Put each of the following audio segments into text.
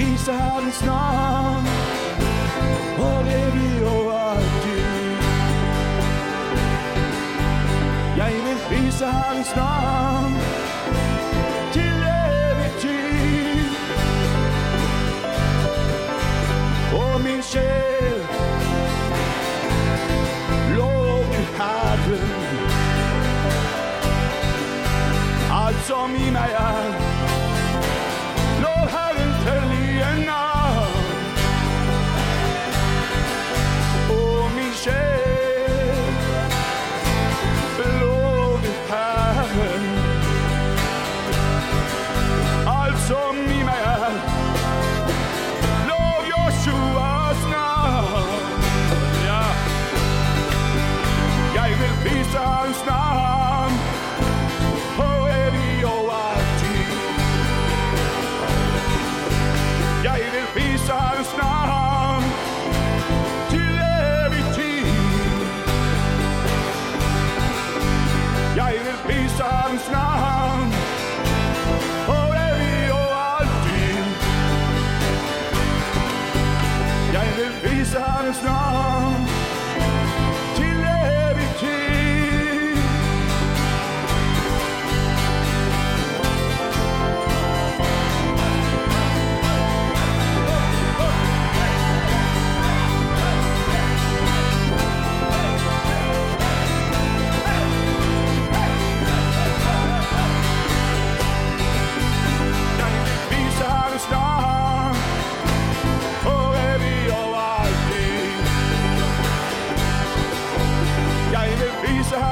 Isa Herrens navn, og det blir overalt Gud. Jeg vil prise Herrens navn til evig tid. Og min sjel, lov du Herren. Alt som i meg er Once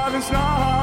driving not.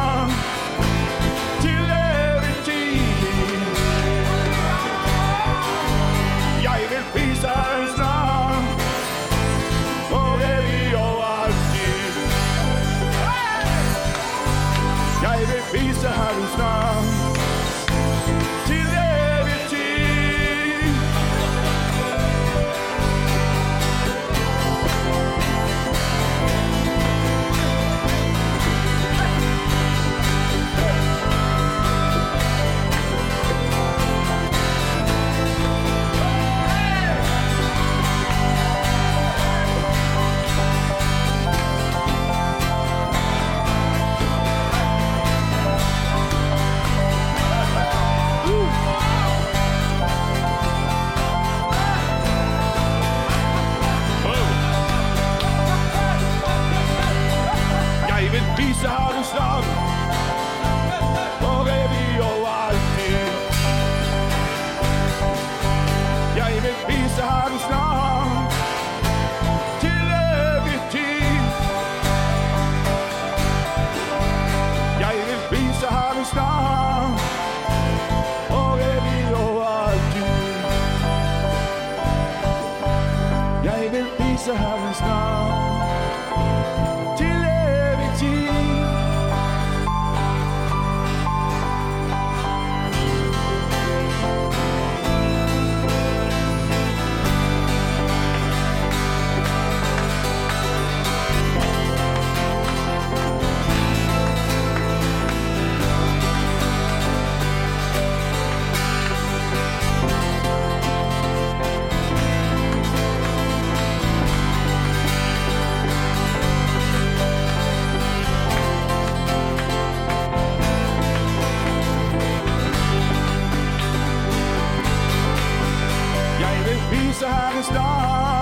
Saharan star.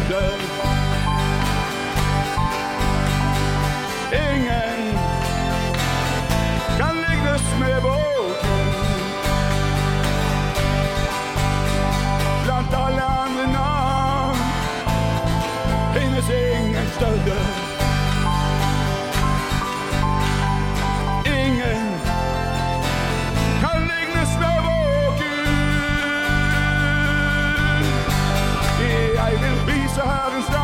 crowded Sahara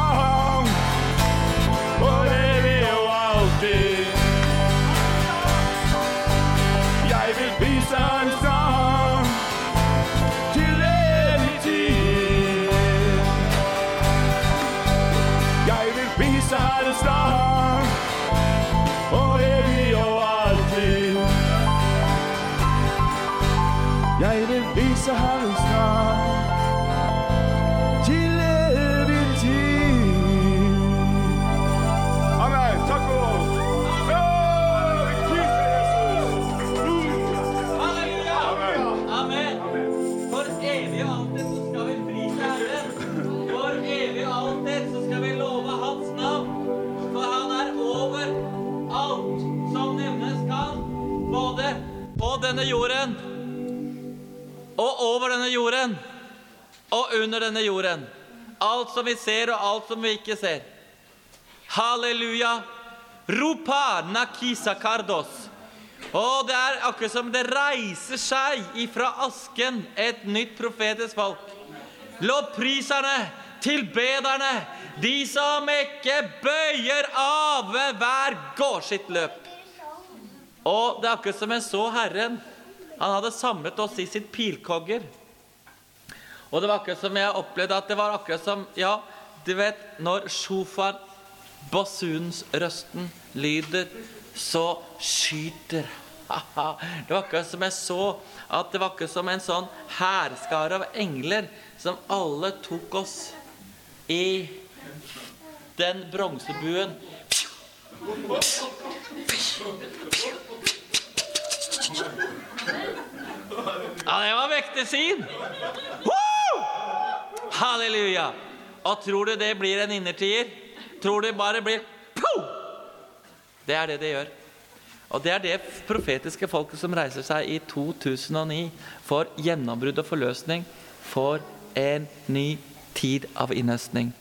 og over denne jorden og under denne jorden. Alt som vi ser, og alt som vi ikke ser. Halleluja. Ropa nakisa kardos. Og det er akkurat som det reiser seg ifra asken et nytt profetisk folk. Lovpriserne, tilbederne, de som ikke bøyer av ved hver går sitt løp. Og det er akkurat som jeg så Herren. Han hadde samlet oss i sitt pilkogger. Og det var akkurat som jeg opplevde at det var akkurat som Ja, du vet, når sjofar, røsten, lyder, så skyter Det var akkurat som jeg så at det var akkurat som en sånn hærskare av engler som alle tok oss i den bronsebuen. Ja, syn! Woo! Halleluja! Og tror du det blir en innertier? Tror du bare blir Pow! Det er det det gjør. Og det er det profetiske folket som reiser seg i 2009 for gjennombrudd og forløsning for en ny tid av innhøstning.